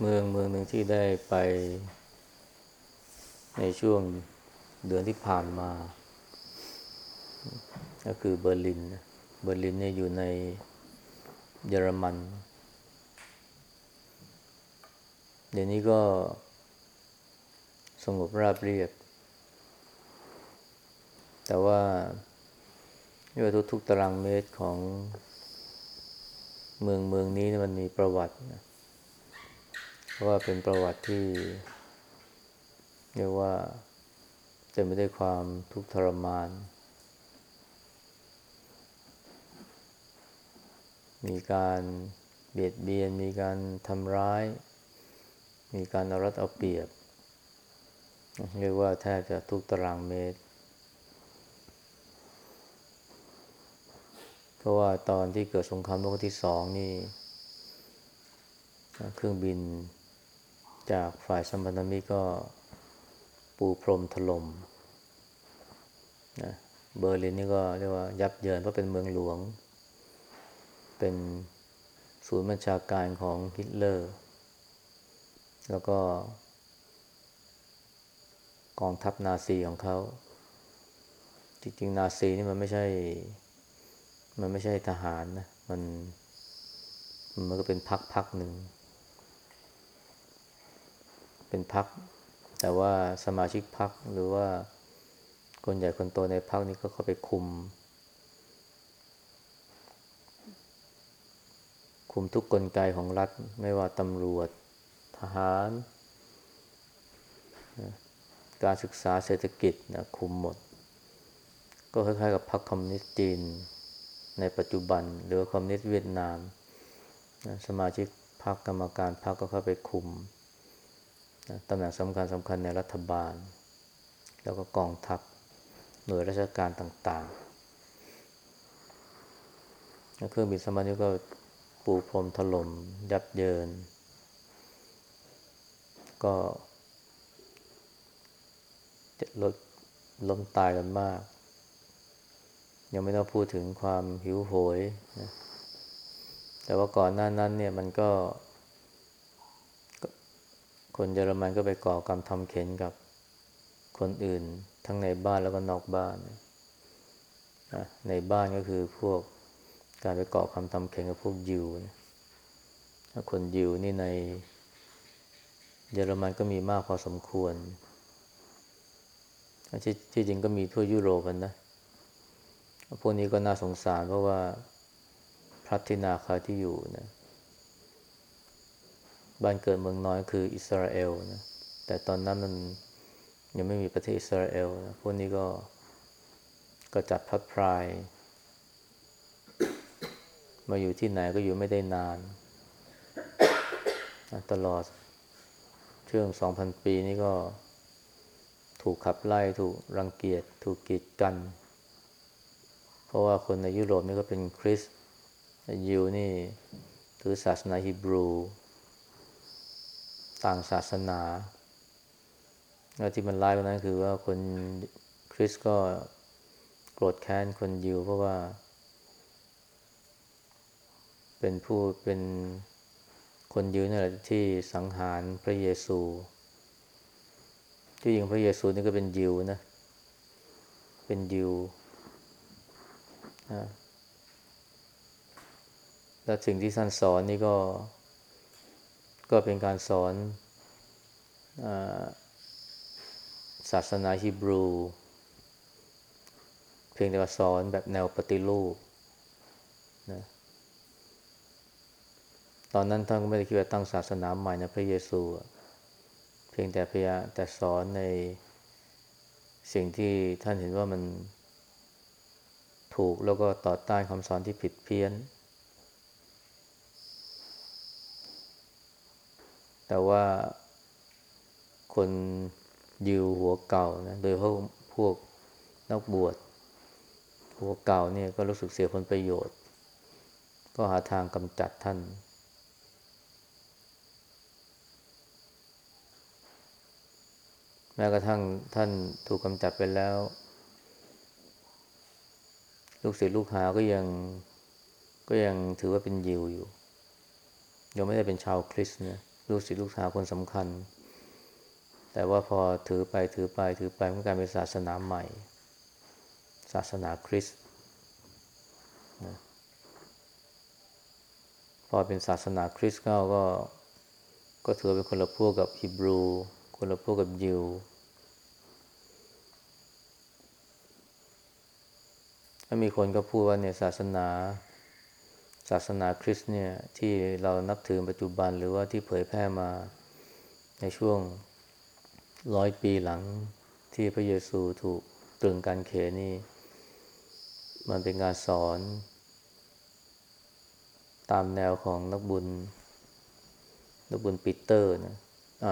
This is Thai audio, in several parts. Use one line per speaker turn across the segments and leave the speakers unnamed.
เมืองเมืองหนึ่งที่ได้ไป ในช่วงเดือนที่ผ่านมา ก็คือเบอร์ลิน เบอร์ลินเนี่ยอยู่ในเยอรมัน เดี๋ยวนี้ก็สงบราบเรียบ แต่ว่าด้วยทุกๆตารางเมตรของเมืองเมืองนี้มันมีประวัตินะ เพราะว่าเป็นประวัติที่ เรียกว่าเต็มไปด้วยความทุกข์ทรมาน มีการเบียดเบียน มีการทำร้าย มีการเอารัดเอาเปรียบ เรียกว่าแทบจะทุกตารางเมตร เพราะว่าตอนที่เกิดสงครามโลกที่สองนี่เครื่องบิน จากฝ่ายสัมพันธมิตรก็ปูพรมถล่มนะเบอร์ลินนี่ก็เรียกว่ายับเยินเพราะเป็นเมืองหลวง เป็นศูนย์บัญชาการของฮิตเลอร์ แล้วก็ กองทัพนาซีของเขา จริงๆ นาซีนี่มันไม่ใช่ มันไม่ใช่ทหารนะ มัน มันก็เป็นพักพักหนึ่ง เป็นพัก แต่ว่าสมาชิกพักหรือว่าคนใหญ่คนโตในพักนี้ก็เข้าไปคุม คุมทุกกลไกของรัฐไม่ว่าตำรวจ ทหาร การศึกษาเศรษฐกิจนะคุมหมด ก็คล้ายๆกับพรรคคอมมิวนิสต์จีนในปัจจุบัน หรือคอมมิวนิสต์เวียดนามนะสมาชิกพรรคกรรมการพรรคก็เข้าไปคุม ตำแหน่งสำคัญสำคัญในรัฐบาล แล้วก็กองทัพหน่วยราชการต่างๆเครื่องบินสมานี้ก็ปูพรมถล่มยับเยิน ก็จะลดล้มตายกันมาก ยังไม่ต้องพูดถึงความหิวโหยนะแต่ว่าก่อนหน้านั้นเนี่ยมันก็ คนเยอรมันก็ไปก่อกรรมทำเข็นกับคนอื่น ทั้งในบ้านแล้วก็นอกบ้านนะในบ้านก็คือพวกการไปก่อคำทำเข็นกับพวกยิวนะคนยิวนี่ในเยอรมันก็มีมากพอสมควรที่ที่จริงก็มีทั่วยุโรปนะ พวกนี้ก็น่าสงสารเพราะว่าพระที่นาคาที่อยู่นะ บ้านเกิดเมืองน้อยคืออิสราเอลนะแต่ตอนนั้นมันยังไม่มีประเทศอิสราเอลนะพวกนี้ก็ก็จัดพัดพราย มาอยู่ที่ไหนก็อยู่ไม่ได้นาน ตลอดช่วงสองพันปีนี้ก็ถูกขับไล่ถูกรังเกียจถูกกีดกัน เพราะว่าคนในยุโรปนี่ก็เป็นคริสต์ยิวนี่ถือศาสนาฮีบรู ต่างศาสนาแล้วที่มันร้ายกว่านั้นคือว่าคนคริสก็โกรธแค้นคนยิวเพราะว่า เป็นผู้เป็นคนยิวนี่แหละที่สังหารพระเยซู ที่จริงพระเยซูนี่ก็เป็นยิวนะ เป็นยิวนะและสิ่งที่ท่านสอนนี่ก็ ก็เป็นการสอนศาสนาฮีบรู เพียงแต่ว่าสอนแบบแนวปฏิรูปนะตอนนั้นท่านก็ไม่ได้คิดว่าตั้งศาสนาใหม่นะพระเยซู เพียงแต่พยายามแต่สอนในสิ่งที่ท่านเห็นว่ามันถูกแล้วก็ต่อต้านคำสอนที่ผิดเพี้ยน แต่ว่าคนยิวหัวเก่านะโดยพวกพวกนักบวชหัวเก่าเนี่ยก็รู้สึกเสียผลประโยชน์ ก็หาทางกำจัดท่าน แม้กระทั่งท่านถูกกำจัดไปแล้ว ลูกศิษย์ลูกหาก็ยังก็ยังถือว่าเป็นยิวอยู่ ยังไม่ได้เป็นชาวคริสต์นะ ลูกศิษย์ลูกหาคนสำคัญ แต่ว่าพอถือไปถือไปถือไปมันกลายเป็นศาสนาใหม่ ศาสนาคริสต์พอเป็นศาสนาคริสต์ก็ก็ ก็ถือเป็นคนละพวกกับฮิบรู คนละพวกกับยิวถ้ามีคนก็พูดว่าเนี่ยศาสนา ศาสนาคริสต์เนี่ยที่เรานับถือปัจจุบันหรือว่าที่เผยแพร่มาในช่วงร้อยปีหลังที่พระเยซูถูกตรึงการเขนี่ มันเป็นการสอน ตามแนวของนักบุญ นักบุญปีเตอร์นะ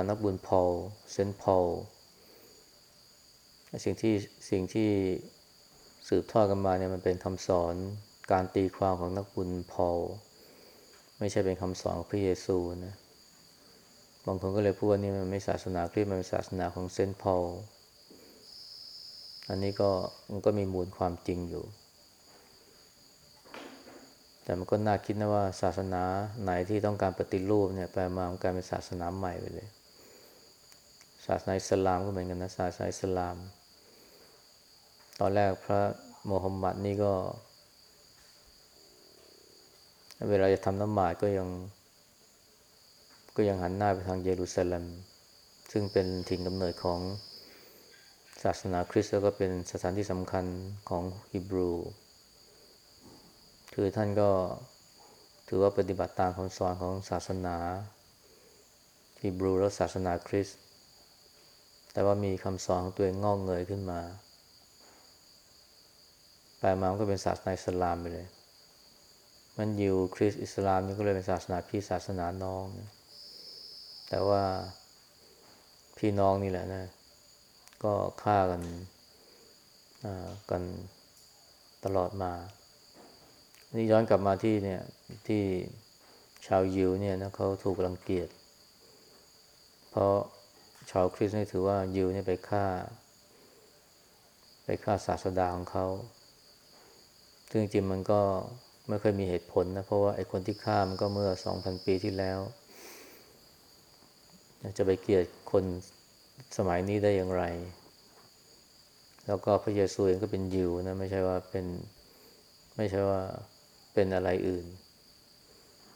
นักบุญพอลเซนพอลสิ่งที่สิ่งที่สืบทอดกันมาเนี่ยมันเป็นคำสอน การตีความของนักบุญพอลไม่ใช่เป็นคำสอนของพระเยซูนะบางคนก็เลยพูดว่านี่มันไม่ศาสนาคริสต์มันเป็นศาสนาของเซนต์พอลอันนี้ก็มันก็มีมูลความจริงอยู่ แต่มันก็น่าคิดนะว่าศาสนาไหนที่ต้องการปฏิรูปเนี่ยแปลมามันกลายเป็นศาสนาใหม่ไปเลย ศาสนาอิสลามก็เหมือนกันนะศาสนาอิสลาม ตอนแรกพระโมฮัมหมัดนี่ก็ เวลาจะทำน้ำหมาดก็ยัง ก็ยังหันหน้าไปทางเยรูซาเล็ม ซึ่งเป็นถิ่นกำเนิดของศาสนาคริสต์แล้วก็เป็นสถานที่สำคัญของฮิบรู คือท่านก็ถือว่าปฏิบัติตามคำสอนของศาสนาฮิบรูและศาสนาคริสต์แต่ว่ามีคำสอนของตัวเองงอกเงยขึ้นมา แปลมาก็เป็นศาสนาอิสลามไปเลย มันยิวคริสต์อิสลามนี่ก็เลยเป็นศาสนาพี่ศาสนาน้องแต่ว่าพี่น้องนี่แหละนะ ก็ฆ่ากันกันตลอดมา นี่ย้อนกลับมาที่เนี่ยที่ชาวยิวเนี่ยนะเขาถูกรังเกียจ เพราะชาวคริสต์นี่ถือว่ายิวเนี่ยไปฆ่า ไปฆ่าศาสดาของเขา ซึ่งจริงมันก็ ไม่เคยมีเหตุผลนะเพราะว่าไอ้คนที่ฆ่ามันก็เมื่อสองพันปีที่แล้ว จะไปเกลียดคนสมัยนี้ได้อย่างไร แล้วก็พระเยซูเองก็เป็นยิวนะไม่ใช่ว่าเป็นไม่ใช่ว่าเป็นอะไรอื่น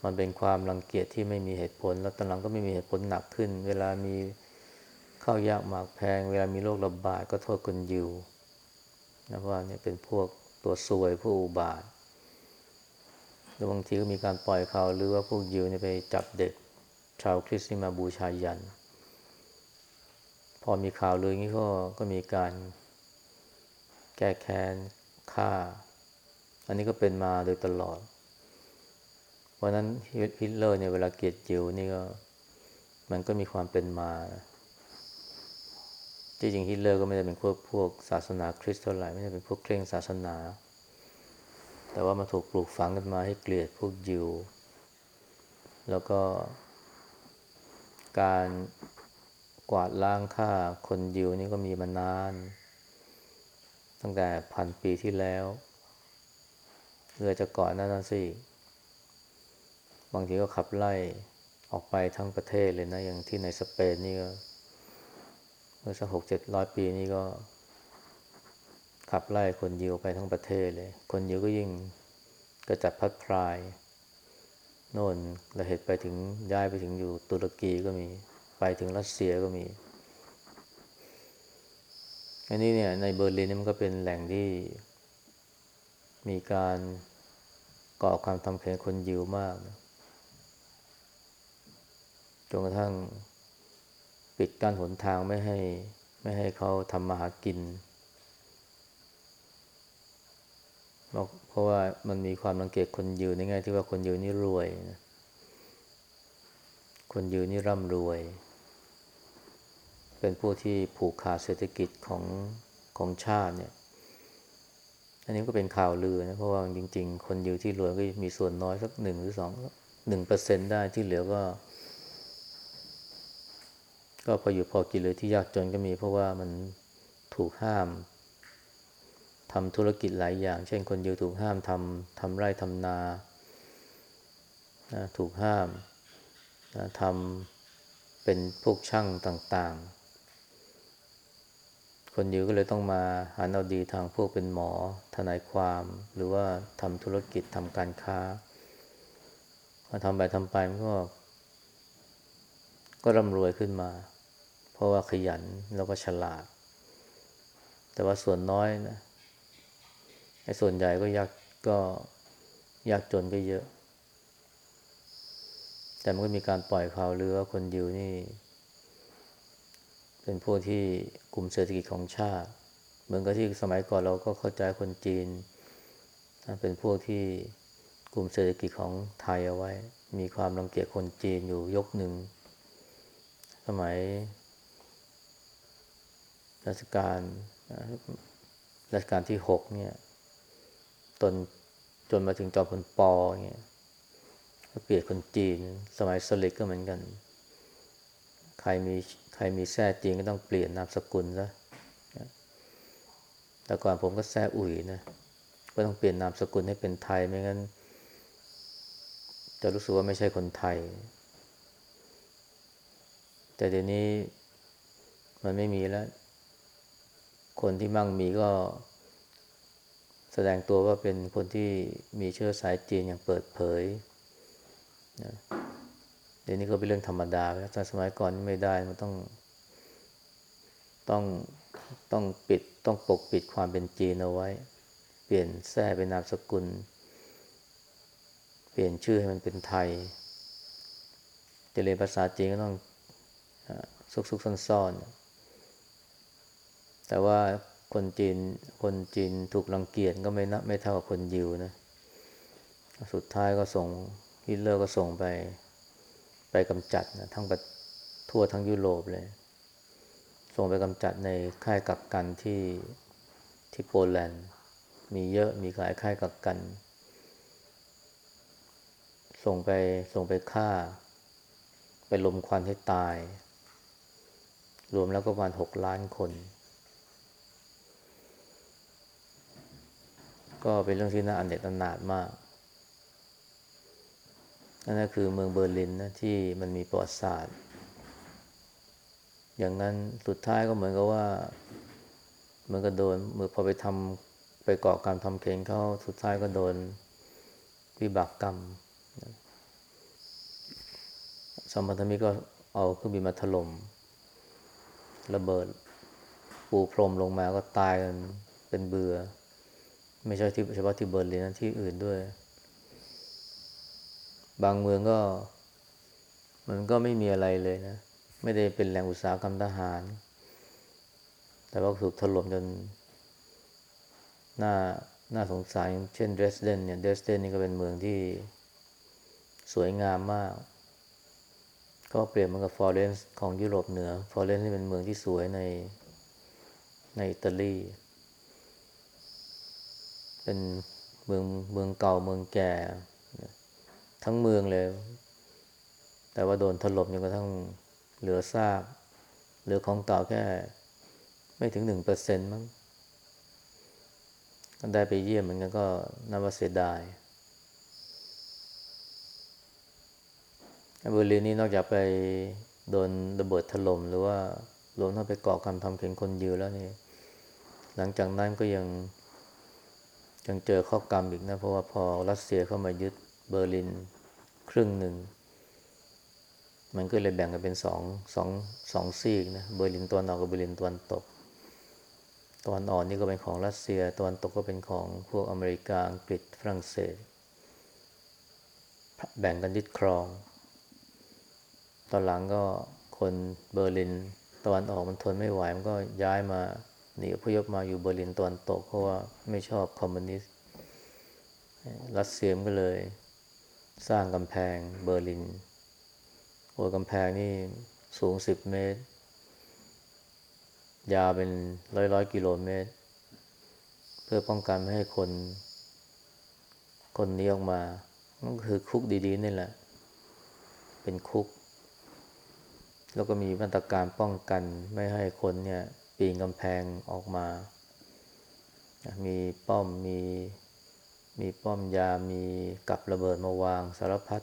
มันเป็นความรังเกียจที่ไม่มีเหตุผล แล้วตอนหลังก็ไม่มีเหตุผลหนักขึ้น เวลามีข้าวยากหมากแพง เวลามีโรคระบาดก็โทษคนยิวนะว่าเนี่ยเป็นพวกตัวซวยผู้อุบาท แล้วบางทีก็มีการปล่อยข่าวหรือว่าพวกยิวเนี่ยไปจับเด็กชาวคริสต์มาบูชายัน พอมีข่าวเลยงี้ก็ก็มีการแก้แค้นฆ่า อันนี้ก็เป็นมาโดยตลอด เพราะนั้นฮิตเลอร์เนี่ยเวลาเกลียดยิวนี่ก็ มันก็มีความเป็นมาจริงๆฮิตเลอร์ก็ไม่ได้เป็นพวกพวกศาสนาคริสต์เท่าไหร่ไม่ได้เป็นพวกเคร่งศาสนา แต่ว่ามาถูกปลูกฝังกันมาให้เกลียดพวกยิว แล้วก็ การกวาดล้างฆ่าคนยิวนี่ก็มีมานาน ตั้งแต่พันปีที่แล้วเรือจะก่อนนั้นสิ บางทีก็ขับไล่ออกไปทั้งประเทศเลยนะ อย่างที่ในสเปนนี่ก็เมื่อสักหกเจ็ดร้อยปีนี่ก็ ขับไล่คนยิวไปทั้งประเทศเลย คนยิวก็ยิ่งกระจัดพัดพราย โน่นระเหตุไปถึงย้ายไปถึงอยู่ตุรกีก็มี ไปถึงรัสเซียก็มี อันนี้เนี่ยในเบอร์ลินมันก็เป็นแหล่งที่มีการก่อความทำแข็งคนยิวมากนะจนกระทั่งปิดกั้นหนทางไม่ให้ไม่ให้เขาทำมาหากิน เพราะว่ามันมีความรังเกียจคนยิวในแง่ที่ว่าคนยิวนี่รวยนะคนยิวนี่ร่ำรวย เป็นผู้ที่ผูกขาดเศรษฐกิจของของชาติเนี่ย อันนี้ก็เป็นข่าวลือนะเพราะว่าจริง ๆ คนยิวที่รวยก็มีส่วนน้อยสักหนึ่งหรือสองหนึ่งเปอร์เซ็นได้ที่เหลือก็ ก็พออยู่พอกินเลยที่ยากจนก็มีเพราะว่ามันถูกห้าม ทำธุรกิจหลายอย่าง เช่นคนยิวถูกห้ามทำทำไร่ทำนานะถูกห้ามนะทำเป็นพวกช่างต่างๆ คนยิวก็เลยต้องมาหาเอาดีทางพวกเป็นหมอ ทนายความ หรือว่าทำธุรกิจทำการค้าพอทำไปทำไปมันก็ ก็ร่ำรวยขึ้นมา เพราะว่าขยันแล้วก็ฉลาด แต่ว่าส่วนน้อยนะ ส่วนใหญ่ก็ยากก็ยากจนก็เยอะ แต่มันก็มีการปล่อยข่าวลือว่าคนยิวนี่ เป็นพวกที่กลุ่มเศรษฐกิจของชาติ เหมือนกับที่สมัยก่อนเราก็เข้าใจคนจีน เป็นพวกที่กลุ่มเศรษฐกิจของไทยเอาไว้ มีความรังเกียจคนจีนอยู่ยกหนึ่ง สมัยรัชกาลรัชกาลที่หกเนี่ย ตนจนมาถึงจอมพลปอเนี่ยก็เกลียดคนจีน สมัยสลิกก็เหมือนกัน ใครมีใครมีแท้จีนก็ต้องเปลี่ยนนามสกุลซะแต่ก่อนผมก็แท้อุ่ยนะก็ต้องเปลี่ยนนามสกุลให้เป็นไทยไม่งั้น จะรู้สึกว่าไม่ใช่คนไทย แต่เดี๋ยวนี้มันไม่มีแล้ว คนที่มั่งมีก็ แสดงตัวว่าเป็นคนที่มีเชื้อสายจีนอย่างเปิดเผยนะเดี๋ยวนี้ก็เป็นเรื่องธรรมดาแล้วแต่สมัยก่อนไม่ได้มันต้อง ต้องต้องปิดต้องปกปิดความเป็นจีนเอาไว้ เปลี่ยนแท้เป็นนามสกุล เปลี่ยนชื่อให้มันเป็นไทยจะเรียนภาษาจีนก็ต้องซุกซุกซ่อนๆแต่ว่า คนจีน คนจีนถูกรังเกียจก็ไม่นะไม่เท่ากับคนยิวนะ สุดท้ายก็ส่งฮิตเลอร์ก็ส่งไป ไปกำจัดนะทั้งทั่วทั้งยุโรปเลย ส่งไปกำจัดในค่ายกักกันที่ที่โปแลนด์ มีเยอะมีหลายค่ายกักกัน ส่งไปส่งไปฆ่า ไปลมควันให้ตาย รวมแล้วก็ประมาณหกล้านคน ก็เป็นเรื่องที่น่าอันเด็ดอนาดมากนั่นก็คือเมืองเบอร์ลินนะที่มันมีประวัติศาสตร์ อย่างนั้นสุดท้ายก็เหมือนกับว่าเหมือนกับโดนเมื่อพอไปทำไปเกาะการทำเข่งเขาสุดท้ายก็โดนวิบากกรรมสมพันธมิตรก็เอาเครื่องบินมาถล่มระเบิด ปูพรมลงมาก็ตายกันเป็นเบือ ไม่ใช่ที่เฉพาะที่เบอร์ลินนะที่อื่นด้วย บางเมืองก็ มันก็ไม่มีอะไรเลยนะ ไม่ได้เป็นแหล่งอุตสาหกรรมทหาร แต่ว่าถูกถล่มจนน่าน่าสงสารเช่นเดรสเดนเนี่ยเดรสเดนนี่ก็เป็นเมืองที่สวยงามมาก ก็เปรียบเหมือนกับฟลอเรนซ์ของยุโรปเหนือฟลอเรนซ์นี่เป็นเมืองที่สวยในในอิตาลี เป็นเมืองเมืองเก่าเมืองแก่ ทั้งเมืองเลย แต่ว่าโดนถล่มจนกระทั่งเหลือซากเหลือของเก่าแค่ ไม่ถึงหนึ่งเปอร์เซ็นต์มั้งได้ไปเยี่ยมเหมือนกันก็น่าเสียดายเบอร์ลินนี่นอกจากไปโดนระเบิดถล่มหรือว่ารวมทั้งไปก่อการทำเข็ญคนยิวแล้วนี่ หลังจากนั้นก็ยัง ยังเจอเคราะห์กรรมอีกนะ เพราะว่าพอรัสเซียเข้ามายึดเบอร์ลินครึ่งหนึ่ง มันก็เลยแบ่งกันเป็นสองสองสองซีกนะ เบอร์ลินตะวันออกกับเบอร์ลินตะวันตก ตะวันออกนี่ก็เป็นของรัสเซียตะวันตกก็เป็นของพวกอเมริกาอังกฤษฝรั่งเศส แบ่งกันยึดครอง ตอนหลังก็คนเบอร์ลินตะวันออกมันทนไม่ไหวมันก็ย้ายมา หนีอพยพมาอยู่เบอร์ลินตะวันตกเพราะว่าไม่ชอบคอมมิวนิสต์รัสเซียมันก็เลย สร้างกำแพงเบอร์ลินโอ้กำแพงนี่สูงสิบเมตร ยาวเป็นร้อยร้อยกิโลเมตร เพื่อป้องกันไม่ให้คน คนนี้ออกมาก็คือคุกดีๆนี่แหละ เป็นคุก แล้วก็มีมาตรการป้องกันไม่ให้คนเนี่ย ปีนกำแพงออกมา มีป้อมมีมีป้อมยามีกับระเบิดมาวางสารพัด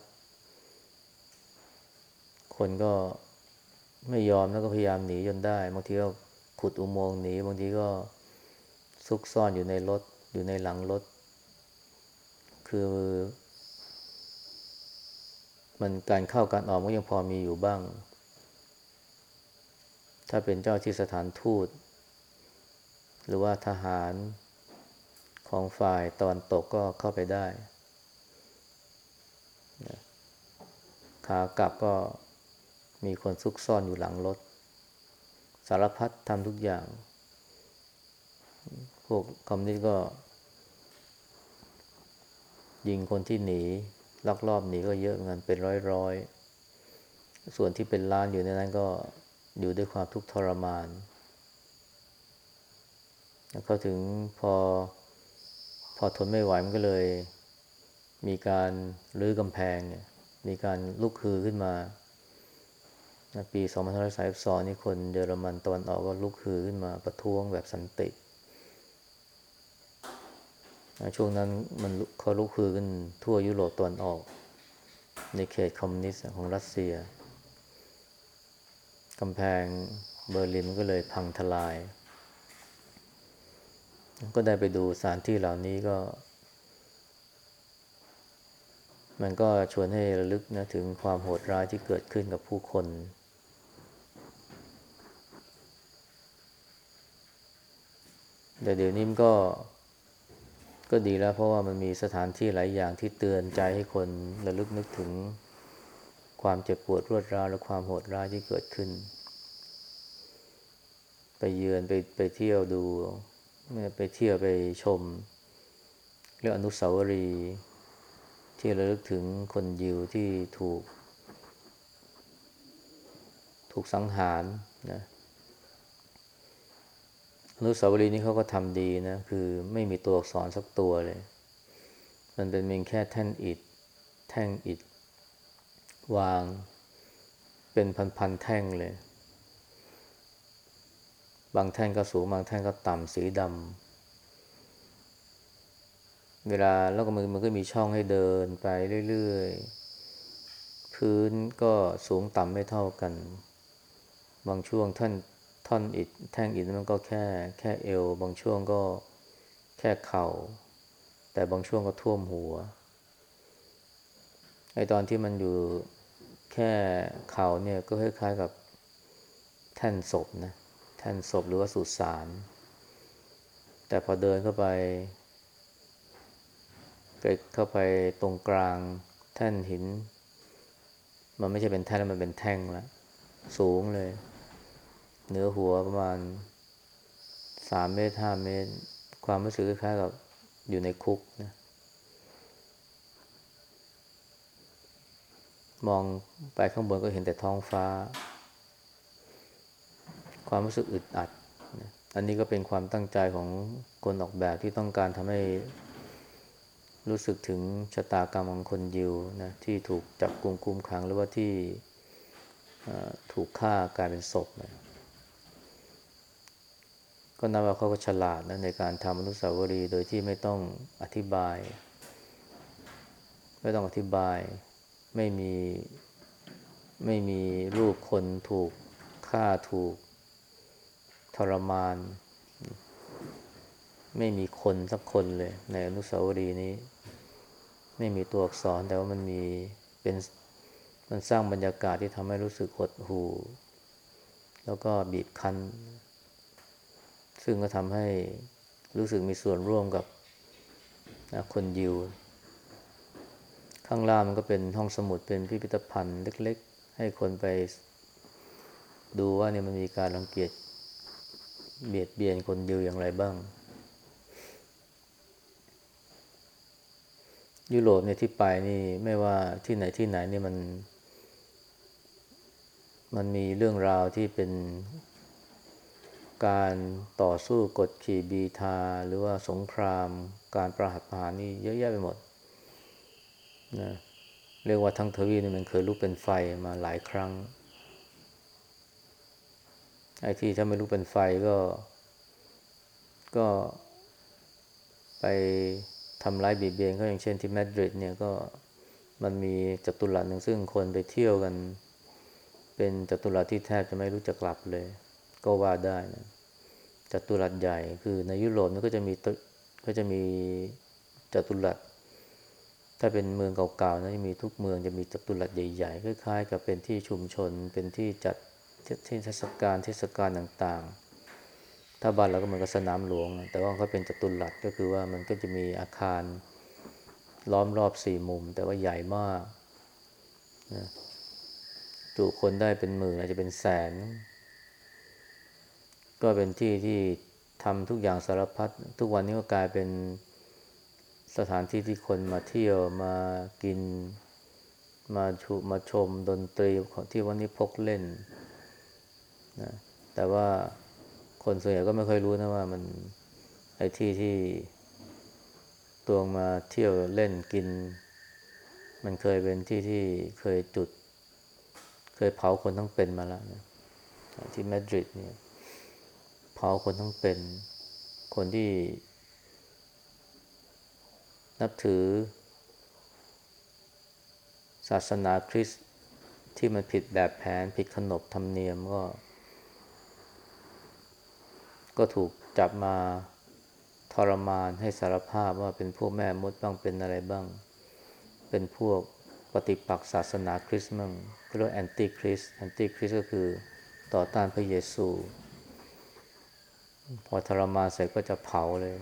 คนก็ไม่ยอมแล้วก็พยายามหนีจนได้บางทีก็ขุดอุโมงค์หนีบางทีก็ซุกซ่อนอยู่ในรถอยู่ในหลังรถ คือ มันการเข้าการออกก็ยังพอมีอยู่บ้าง ถ้าเป็นเจ้าที่สถานทูต หรือว่าทหารของฝ่ายตอนตกก็เข้าไปได้ ขากลับก็มีคนซุกซ่อนอยู่หลังรถ สารพัดทำทุกอย่าง พวกคอมนิสก็ ยิงคนที่หนี ลักลอบหนีก็เยอะเหมือนกันเป็นร้อยๆ ส่วนที่เป็นล้านอยู่ในนั้นก็ อยู่ด้วยความทุกข์ทรมาน แล้วเขาถึงพอพอทนไม่ไหวมันก็เลย มีการรื้อกำแพงเนี่ย มีการลุกฮือขึ้นมา ปี2532นี่คนเยอรมันตะวันออกก็ลุกฮือขึ้นมาประท้วงแบบสันติ ช่วงนั้นมันเขาลุกฮือขึ้นทั่วยุโรปตะวันออก ในเขตคอมมิวนิสต์ของรัสเซีย กำแพงเบอร์ลินก็เลยพังทลาย ก็ได้ไปดูสถานที่เหล่านี้ก็ มันก็ชวนให้ระลึกนะถึงความโหดร้ายที่เกิดขึ้นกับผู้คน แต่เดี๋ยวนี้มันก็ ก็ดีแล้วเพราะว่ามันมีสถานที่หลายอย่างที่เตือนใจให้คนระลึกนึกถึง ความเจ็บปวดรวดร้าวและความโหดร้ายที่เกิดขึ้น ไปเยือนไปไปเที่ยวดูไปเที่ยวไปชมเรื่องอนุสาวรีย์ที่ระลึกถึงคนยิวที่ถูก ถูกสังหารนะอนุสาวรีย์นี้เขาก็ทำดีนะ คือไม่มีตัวอักษรสักตัวเลย มันเป็นเพียงแค่แท่นอิฐแท่งอิฐ วางเป็นพันๆแท่งเลย บางแท่งก็สูง บางแท่งก็ต่ำสีดำเวลาแล้วก็มันมันก็มีช่องให้เดินไปเรื่อยๆ พื้นก็สูงต่ำไม่เท่ากัน บางช่วงท่านท่อนอิฐแท่งอิฐมันก็แค่แค่เอว บางช่วงก็แค่เข่า แต่บางช่วงก็ท่วมหัวไอตอนที่มันอยู่ แค่เข่าเนี่ยก็คล้ายๆกับแท่นศพนะแท่นศพหรือว่าสุสานแต่พอเดินเข้าไปเข้าไปตรงกลางแท่นหิน มันไม่ใช่เป็นแท่นมันเป็นแท่งล้วสูงเลย เหนือหัวประมาณสามเมตรห้าเมตร ความรู้สึกคล้ายๆกับอยู่ในคุกนะ มองไปข้างบนก็เห็นแต่ท้องฟ้า ความรู้สึกอึดอัด อันนี้ก็เป็นความตั้งใจของคนออกแบบที่ต้องการทำให้รู้สึกถึงชะตากรรมของคนยิวนะที่ถูกจับกลุ่มคุมขังหรือว่าที่ถูกฆ่ากลายเป็นศพนะก็นับว่าเขาก็ฉลาดนะในการทำอนุสาวรีย์โดยที่ไม่ต้องอธิบาย ไม่ต้องอธิบาย ไม่มีไม่มีรูปคนถูกฆ่าถูกทรมาน ไม่มีคนสักคนเลย ในอนุสาวรีย์นี้ ไม่มีตัวอักษรแต่ว่ามันมีเป็นมันสร้างบรรยากาศที่ทำให้รู้สึกหดหู่แล้วก็บีบคั้น ซึ่งก็ทำให้รู้สึกมีส่วนร่วมกับคนยิว ข้างล่างมันก็เป็นห้องสมุดเป็นพิพิธภัณฑ์เล็ก ๆ ให้คนไปดูว่าเนี่ยมันมีการรังเกียจเบียดเบียนคนยิวอย่างไรบ้าง ยุโรปเนี่ยที่ไปนี่ไม่ว่าที่ไหนที่ไหนนี่มัน มันมีเรื่องราวที่เป็นการต่อสู้กดขี่บีทา หรือว่าสงคราม การประหัตประหารนี่เยอะแยะไปหมด นะเรียกว่าทั้งทวีนี่มันเคยลุกเป็นไฟมาหลายครั้ง ไอ้ที่ถ้าไม่ลุกเป็นไฟก็ ก็ไปทำร้ายบีบเบียนก็อย่างเช่นที่มาดริดเนี่ยก็มันมีจัตุรัสหนึ่งซึ่งคนไปเที่ยวกัน เป็นจัตุรัสที่แทบจะไม่รู้จักลับเลย ก็ว่าได้นะจัตุรัสใหญ่คือในยุโรปนี่ก็จะมีก็จะมีจัตุรัส ถ้าเป็นเมืองเก่าๆนะมีทุกเมืองจะมีจัตุรัสใหญ่ๆคล้ายๆกับเป็นที่ชุมชน เป็นที่จัดที่เทศกาลเทศกาลต่างๆ ถ้าบ้านเราก็เหมือนกับสนามหลวง แต่ว่าเขาเป็นจัตุรัสก็คือว่ามันก็จะมีอาคารล้อมรอบสี่มุม แต่ว่าใหญ่มากนะจุคนได้เป็นหมื่นอาจจะเป็นแสน ก็เป็นที่ที่ทำทุกอย่างสารพัดทุกวันนี้ก็กลายเป็น สถานที่ที่คนมาเที่ยวมากินมาชมาชมดนตรีของที่วันนี้พกเล่นนะแต่ว่าคนส่วนใหญ่ก็ไม่เคยรู้นะว่ามันไอ้ที่ที่ตัวมาเที่ยวเล่นกิน มันเคยเป็นที่ที่เคยจุด เคยเผาคนทั้งเป็นมาแล้วนะที่มาดริดเนี่ยเผาคนทั้งเป็น คนที่ นับถือ ศาสนาคริสต์ที่มันผิดแบบแผนผิดขนบธรรมเนียมก็ ก็ถูกจับมาทรมานให้สารภาพว่าเป็นพวกแม่มดบ้างเป็นอะไรบ้าง เป็นพวกปฏิปักษ์ศาสนาคริสต์มั่งเรียกแอนติคริสแอนติคริสก็คือต่อต้านพระเยซู พอทรมานเสร็จก็จะเผาเลย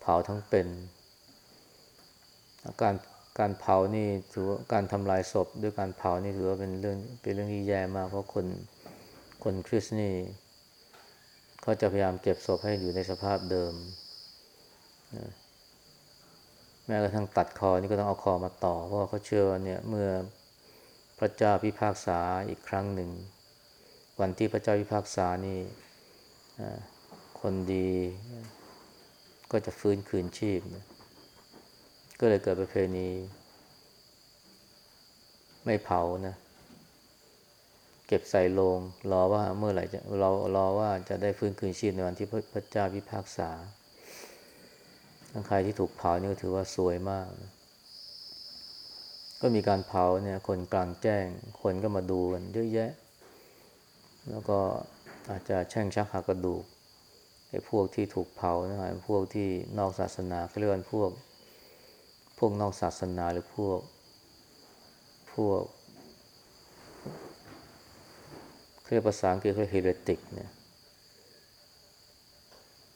เผาทั้งเป็น การการเผานี่ถือว่าการทำลายศพ ด้วยการเผานี่ถือว่าเป็นเรื่องเป็นเรื่องที่แย่มาก เพราะคนคนคริสต์นี่เขาจะพยายามเก็บศพให้อยู่ในสภาพเดิมแม้กระทั่งตัดคอนี่ก็ต้องเอาคอมาต่อ เพราะเขาเชื่อว่าเนี่ยเมื่อพระเจ้าพิพากษาอีกครั้งหนึ่ง วันที่พระเจ้าพิพากษานี่คนดีก็จะฟื้นคืนชีพนะ ก็เลยเกิดประเพณี ไม่เผานะ เก็บใส่โลง รอว่าเมื่อไหร่จะรอรอว่าจะได้ฟื้นคืนชีพในวันที่พระเจ้าพิพากษาทั้งใครที่ถูกเผานี่ถือว่าสวยมากนะก็มีการเผาเนี่ย คนกลางแจ้ง คนก็มาดูกันเยอะแยะ แล้วก็อาจจะแช่งชักหักกระดูกไอ้พวกที่ถูกเผานะไอ้พวกที่นอกศาสนาเขาเรียกว่าพวก พวกนอกศาสนาหรือพวก พวกเรียกภาษาอังกฤษเรียกเฮเรติกเนี่ย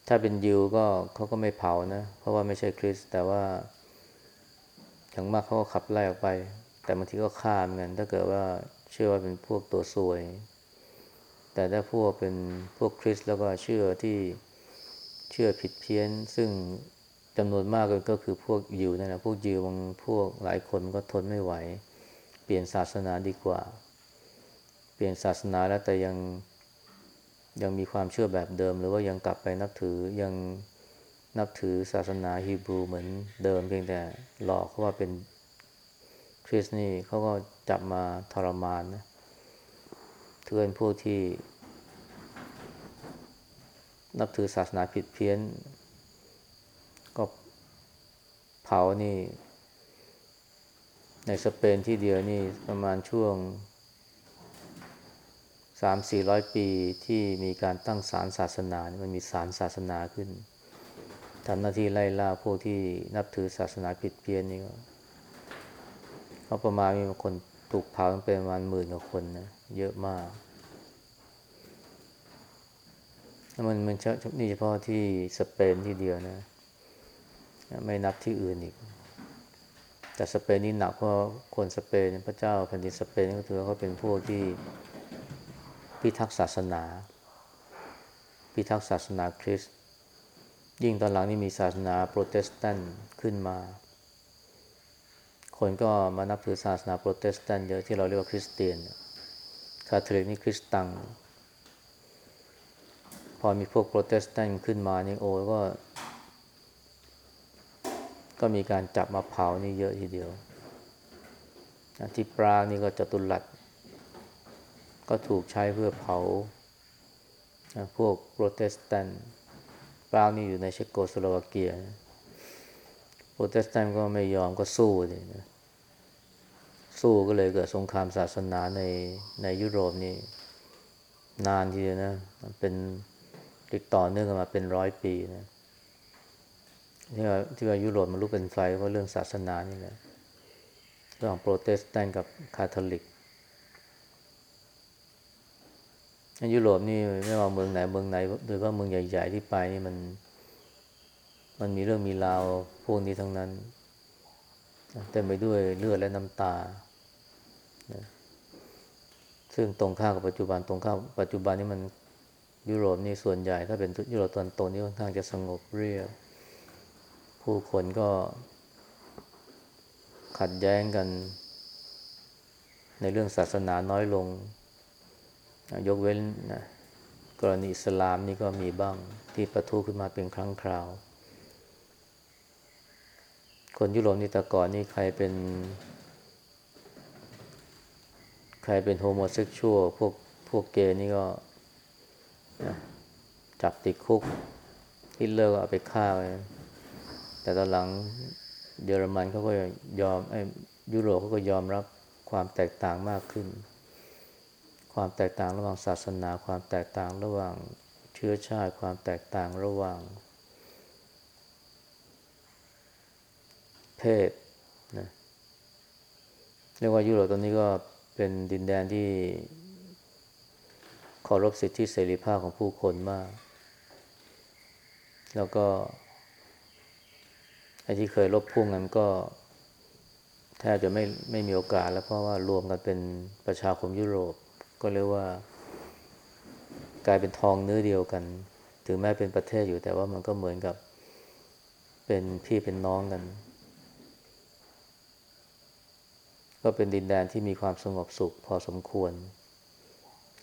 ถ้าเป็นยิวก็เขาก็ไม่เผานะ เพราะว่าไม่ใช่คริสต์แต่ว่า อย่างมากเขาก็ขับไล่ออกไป แต่บางทีก็ฆ่าเหมือนกัน ถ้าเกิดว่าเชื่อว่าเป็นพวกตัวซวย แต่ถ้าพวกเป็นพวกคริสต์แล้วก็เชื่อที่เชื่อผิดเพี้ยน ซึ่ง จำนวนมากก็คือพวกยิวนั่นแหละพวกยิวบางพวกหลายคนก็ทนไม่ไหว เปลี่ยนศาสนาดีกว่า เปลี่ยนศาสนาแล้วแต่ยังยังมีความเชื่อแบบเดิม หรือว่ายังกลับไปนับถือยังนับถือศาสนาฮีบรูเหมือนเดิมเพียงแต่หลอกเขาว่าเป็นคริสต์นี่เขาก็จับมาทรมานนะเถือนพวกที่ นับถือศาสนาผิดเพี้ยน ก็ เผานี่ ในสเปนที่เดียวนี่ประมาณช่วงสามสี่ร้อยปีที่มีการตั้งศาลศาสนา มันมีศาลศาสนาขึ้นทำหน้าที่ไล่ล่าพวกที่นับถือศาสนาผิดเพี้ยนนี่ก็เขาประมาณมีคนถูกเผาเป็นประมาณหมื่นกว่าคนนะเยอะมากมันมันนี่เฉพาะที่สเปนที่เดียวนะ ไม่นับที่อื่นอีก แต่สเปนนี่หนักเพราะคนสเปนพระเจ้าแผ่นดินสเปนก็ถือว่าเขาเป็นพวกที่พิทักษ์ศาสนา พิทักษ์ศาสนาคริสต์ยิ่งตอนหลังนี่มีศาสนาโปรเตสแตนต์ขึ้นมา คนก็มานับถือศาสนาโปรเตสแตนต์เยอะที่เราเรียกว่าคริสเตียนคาทอลิกนี่คริสตัง พอมีพวกโปรเตสแตนต์ขึ้นมานี่โอ้ก็ ก็มีการจับมาเผานี่เยอะทีเดียวที่ปรากนี่ก็จตุรัสก็ถูกใช้เพื่อเผา พวกโปรเตสแตนต์ปรากนี่อยู่ในเชโกสโลวาเกียโปรเตสแตนต์ก็ไม่ยอมก็สู้เลยนะสู้ก็เลยเกิดสงครามศาสนาในในยุโรปนี่นานทีเดียวนะ เป็นติดต่อเนื่องกันมาเป็นร้อยปีนะ ที่ว่าที่ว่ายุโรปมันลุกเป็นไฟเพราะเรื่องศาสนานี่แหละระหว่างโปรเตสแตนต์กับคาทอลิกยุโรปนี่ไม่ว่าเมืองไหนเมืองไหนโดยเฉพาะเมืองใหญ่ ๆ ที่ไปนี่มัน มันมีเรื่องมีราวพวกนี้ทั้งนั้นเต็มไปด้วยเลือดและน้ำตา ซึ่งตรงข้ามกับปัจจุบันตรงข้ามปัจจุบันนี่มันยุโรปนี่ส่วนใหญ่ ถ้าเป็นยุโรปตอนโตนี่ค่อนข้างจะสงบเรียบ ผู้คนก็ขัดแย้งกัน ในเรื่องศาสนาน้อยลง ยกเว้นนะกรณีอิสลามนี่ก็มีบ้างที่ปะทุขึ้นมาเป็นครั้งคราว คนยุโรปนี่แต่ก่อนนี่ใครเป็น ใครเป็น homosexual พวกพวกเกย์นี่ก็จับติดคุกฮิตเลอร์ก็เอาไปฆ่าไป แต่ตอนหลังเยอรมันเขาก็ยอมอยุโรปเขาก็ยอมรับความแตกต่างมากขึ้น ความแตกต่างระหว่างศาสนา ความแตกต่างระหว่างเชื้อชาติ ความแตกต่างระหว่าง เพศนะเรียกว่ายุโรปตอนนี้ก็เป็นดินแดนที่เคารพสิทธิเสรีภาพของผู้คนมาก แล้วก็ ไอ้ที่เคยลบพุ่งกันก็แทบจะไม่ไม่มีโอกาสแล้วเพราะว่ารวมกันเป็นประชาคมยุโรป ก็เรียกว่า กลายเป็นทองเนื้อเดียวกัน ถึงแม้เป็นประเทศอยู่แต่ว่ามันก็เหมือนกับเป็นพี่เป็นน้องกัน ก็เป็นดินแดนที่มีความสงบสุขพอสมควร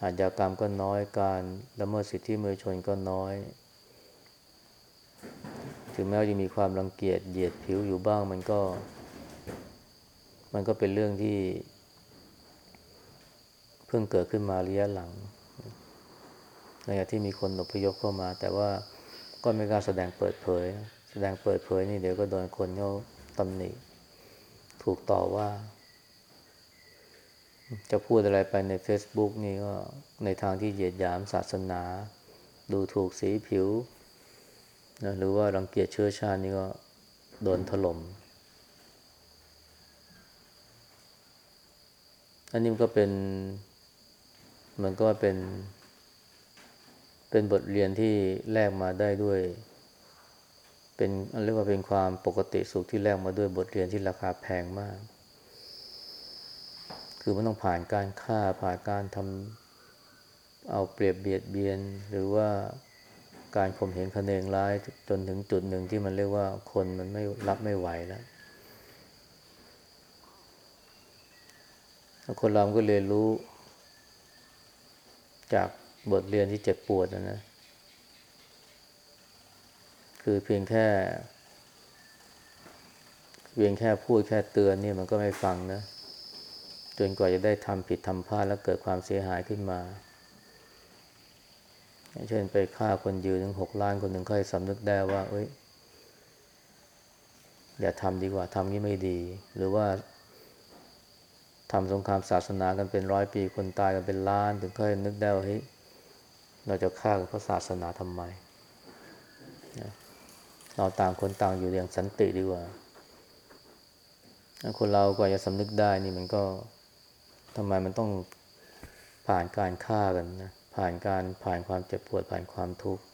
อาชญากรรมก็น้อยการละเมิดสิทธิมนุษยชนก็น้อย ถึงแม้ว่าจะมีความรังเกียจเหยียดผิวอยู่บ้าง มันก็ มันก็เป็นเรื่องที่ เพิ่งเกิดขึ้นมาระยะหลังในขณะที่มีคนอพยพเข้ามา แต่ว่าก็ไม่กล้าแสดงเปิดเผย แสดงเปิดเผยนี่เดี๋ยวก็โดนคนเขาตำหนิ ถูกต่อว่า จะพูดอะไรไปใน Facebook นี่ก็ในทางที่เหยียดหยามศาสนา ดูถูกสีผิว นะหรือว่ารังเกียจเชื้อชาตินี่ก็โดนถล่มอันนี้มันก็เป็น มันก็เป็น เป็นบทเรียนที่แลกมาได้ด้วย เป็นเรียกว่าเป็นความปกติสุขที่แลกมาด้วยบทเรียนที่ราคาแพงมาก คือมันต้องผ่านการฆ่าผ่านการทำเอาเปรียบเบียดเบียนหรือว่า การข่มเหงคะเนงร้ายจนถึงจุดหนึ่งที่มันเรียกว่าคนมันไม่รับไม่ไหวแล้วคนเราก็เรียนรู้ จากบทเรียนที่เจ็บปวดนะนะ คือเพียงแค่ เพียงแค่พูดแค่เตือนนี่มันก็ไม่ฟังนะ จนกว่าจะได้ทำผิดทำพลาดแล้วเกิดความเสียหายขึ้นมา เช่นไปฆ่าคนยืนถึงหกล้านคนหนึ่งค่อยสำนึกได้ว่า เอ้ย อย่าทำดีกว่าทำนี้ไม่ดี หรือว่าทำสงครามศาสนากันเป็นร้อยปีคนตายกันเป็นล้าน ถึงค่อยนึกได้ว่าเฮ้ยเราจะฆ่ากันเพราะศาสนาทำไมเราต่างคนต่างอยู่อย่างสันติดีกว่าคนเรากว่าจะสำนึกได้นี่มันก็ทำไมมันต้องผ่านการฆ่ากันนะ ผ่านการผ่านความเจ็บปวดผ่านความทุกข์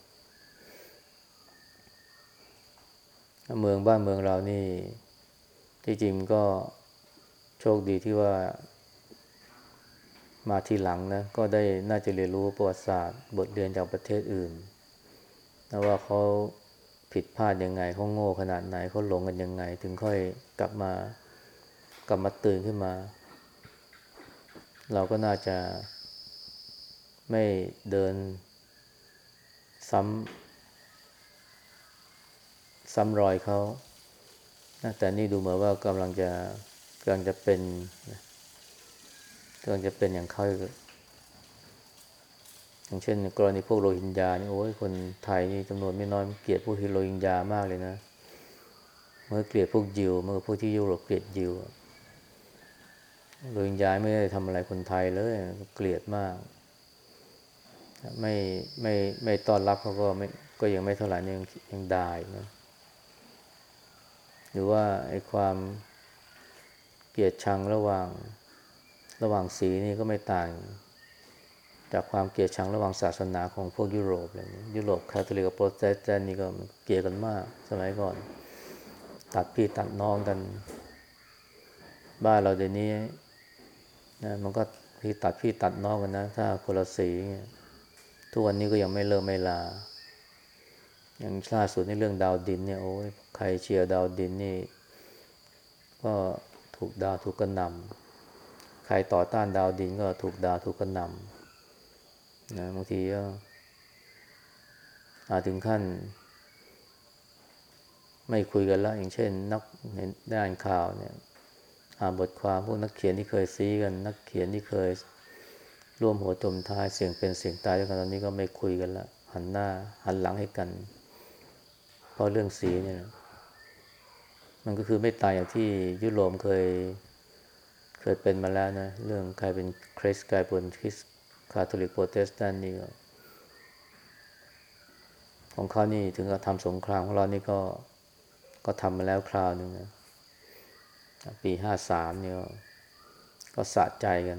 เมืองบ้านเมืองเรานี่ที่จริงก็โชคดีที่ว่า มาทีหลังนะ ก็ได้น่าจะเรียนรู้ประวัติศาสตร์ บทเรียนจากประเทศอื่นนะว่าเขาผิดพลาดยังไงเขาโง่ขนาดไหนเขาหลงกันยังไง ถึงค่อยกลับมากลับมาตื่นขึ้นมา เราก็น่าจะ ไม่เดินซ้ำซ้ำรอยเขาแต่นี่ดูเหมือนว่ากำลังจะกำลังจะเป็นกำลังจะเป็นอย่างเขาอย่างเช่น กรณีพวกโรฮิงญานี่โอ้ยคนไทยนี่จำนวนไม่น้อยเกลียดพวกที่โรฮิงญามากเลยนะ เมื่อเกลียดพวกยิว เมื่อพวกที่ยุโรปเกลียดยิวโรฮิงญาไม่ได้ทำอะไรคนไทยเลยเกลียดมาก ไม่ไม่ไม่ต้อนรับเขาก็ไม่ก็ยังไม่เท่าไหร่ยังยังด่าอีกนะหรือว่าไอ้ความเกลียดชังระหว่างระหว่างสีนี่ก็ไม่ต่าง จากความเกลียดชังระหว่างศาสนาของพวกยุโรปอะไรนี้ยุโรปคาทอลิกกับโปรเตสแตนต์นี่ก็เกลียดกันมาก สมัยก่อน ตัดพี่ตัดน้องกัน บ้านเราเดี๋ยวนี้นะมันก็พี่ตัดพี่ตัดน้องกันนะ ถ้าคนละสีเนี่ย ทุกวันนี้ก็ยังไม่เลิกไม่ลา อย่างล่าสุดในเรื่องดาวดินเนี่ยโอ้ยใครเชียร์ดาวดินนี่ ก็ถูกดาวถูกกระหนำใครต่อต้านดาวดินก็ถูกดาวถูกกระหนำนะบางทีก็อาจถึงขั้น ไม่คุยกันแล้ว อย่างเช่น นักเห็นได้อ่านข่าวเนี่ย อ่านบทความพวกนักเขียนที่เคยซีกัน นักเขียนที่เคย ร่วมหัวจมท้ายเสียงเป็นเสียงตายด้วยกันตอนนี้ก็ไม่คุยกันละหันหน้าหันหลังให้กัน เพราะเรื่องสีเนี่ยมันก็คือไม่ตายอย่างที่ยุโรปเคย เคยเป็นมาแล้วนะ เรื่องใครเป็นคริสต์ใครเป็นคริสต์คาทอลิกโปรเตสแตนต์นี่ก็ของเขานี่ถึงกับทำสงครามของเรานี่ก็ก็ทำมาแล้วคราวหนึ่งนะ ปีห้าสามเนี่ยก็สะใจกัน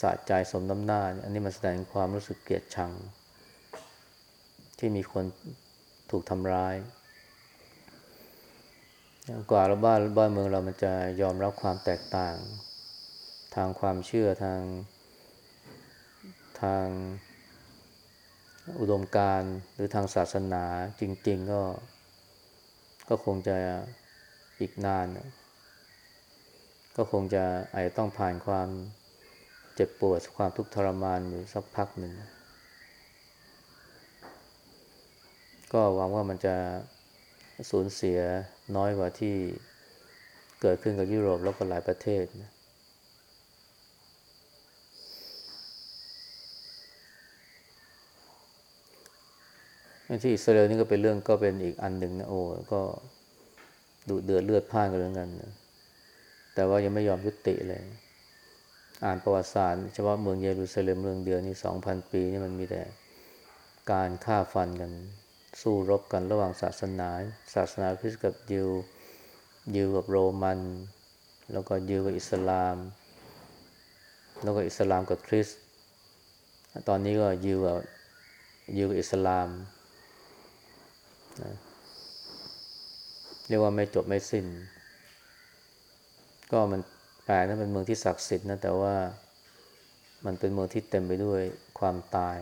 สะใจสมน้ำหน้า อันนี้มันแสดงความรู้สึกเกลียดชัง ที่มีคนถูกทำร้าย กว่าเราบ้านบ้านเมืองเรามันจะยอมรับความแตกต่าง ทางความเชื่อทาง ทางอุดมการหรือทางศาสนาจริง ๆ ก็ ก็คงจะอีกนาน ก็คงจะอาจจะต้องผ่านความ เจ็บปวดความทุกข์ทรมานอยู่สักพักหนึ่ง ก็หวังว่ามันจะสูญเสียน้อยกว่าที่เกิดขึ้นกับยุโรปแล้วก็หลายประเทศนะที่อิสราเอลนี่ก็เป็นเรื่องก็เป็นอีกอันหนึ่งนะโอ้ก็ดุเดือดเลือดพ่านกันเหมือนกันนะแต่ว่ายังไม่ยอมยุติเลย อ่านประวัติศาสตร์เฉพาะเมืองเยรูซาเล็มเมืองเดียวนี่สองพันปีนี่มันมีแต่การฆ่าฟันกัน สู้รบกันระหว่างศาสนา ศาสนาคริสกับยิวยิวกับโรมัน แล้วก็ยิวกับอิสลาม แล้วก็อิสลามกับคริสต์ตอนนี้ก็ยิวกับยิวกับอิสลามนะเรียกว่าไม่จบไม่สิ้น ก็มัน แปลนะเป็นเมืองที่ศักดิ์สิทธิ์นะแต่ว่ามันเป็นเมืองที่เต็มไปด้วยความตาย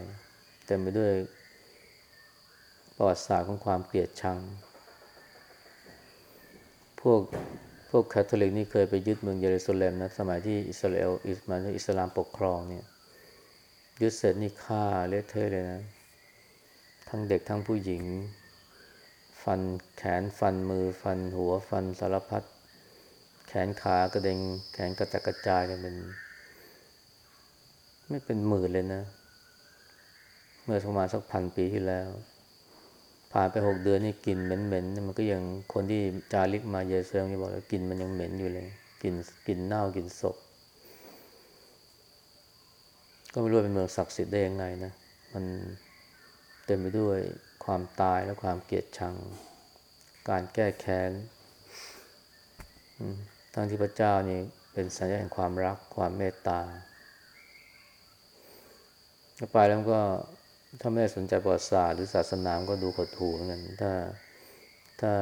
เต็มไปด้วยประวัติศาสตร์ของความเกลียดชัง พวกพวกคาทอลิกนี่เคยไปยึดเมืองเยรูซาเล็มนะสมัยที่อิสราเอลอิสมาอิสลามปกครองเนี่ยยึดเสร็จนี่ฆ่าเละเทะเลยนะ ทั้งเด็กทั้งผู้หญิง ฟันแขนฟันมือฟันหัวฟันสารพัด แขนขากระเด็งแขนกระจัดกระจายกันเป็น ไม่เป็นหมื่นเลยนะ เมื่อประมาณสักพันปีที่แล้ว ผ่านไปหกเดือนนี่กลิ่นเหม็นๆมันก็ยังคนที่จาริกมาเยเซลนี่บอกว่ากลิ่นมันยังเหม็นอยู่เลยกลิ่นกลิ่นเน่ากลิ่นศพก็ไม่รู้เป็นเมืองศักดิ์สิทธิ์ได้ยังไงนะ มันเต็มไปด้วยความตายและความเกลียดชัง การแก้แค้น ทั้งที่พระเจ้านี่เป็นสัญญาแห่งความรักความเมตตาไปแล้วก็ถ้าไม่ได้สนใจประวัติศาสตร์หรือศาสนาก็ดูขดถูเหมือนกันถ้าถ้า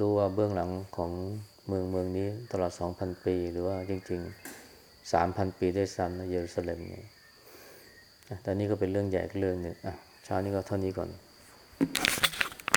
รู้ว่าเบื้องหลังของเมืองเมืองนี้ตลอดสองพันปี หรือว่าจริงๆสามพันปีได้ซ้ำนะเยรูซาเล็มเนี่ยแต่นี่ก็เป็นเรื่องใหญ่เรื่องหนึ่งอะเช้านี้ก็เท่านี้ก่อน